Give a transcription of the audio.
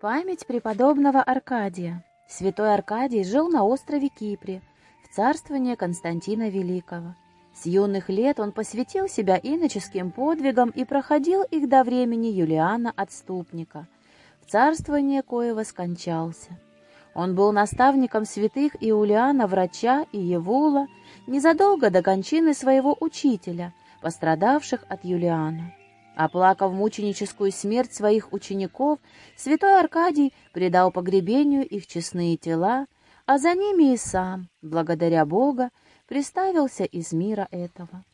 Память преподобного Аркадия. Святой Аркадий жил на острове Кипре, в царствовании Константина Великого. С юных лет он посвятил себя иноческим подвигам и проходил их до времени Юлиана Отступника, в царствование коего скончался. Он был наставником святых Иулиана, врача и Евула, незадолго до кончины своего учителя, пострадавших от Юлиана. Оплакав мученическую смерть своих учеников, святой Аркадий предал погребению их честные тела, а за ними и сам, благодаря Бога, приставился из мира этого.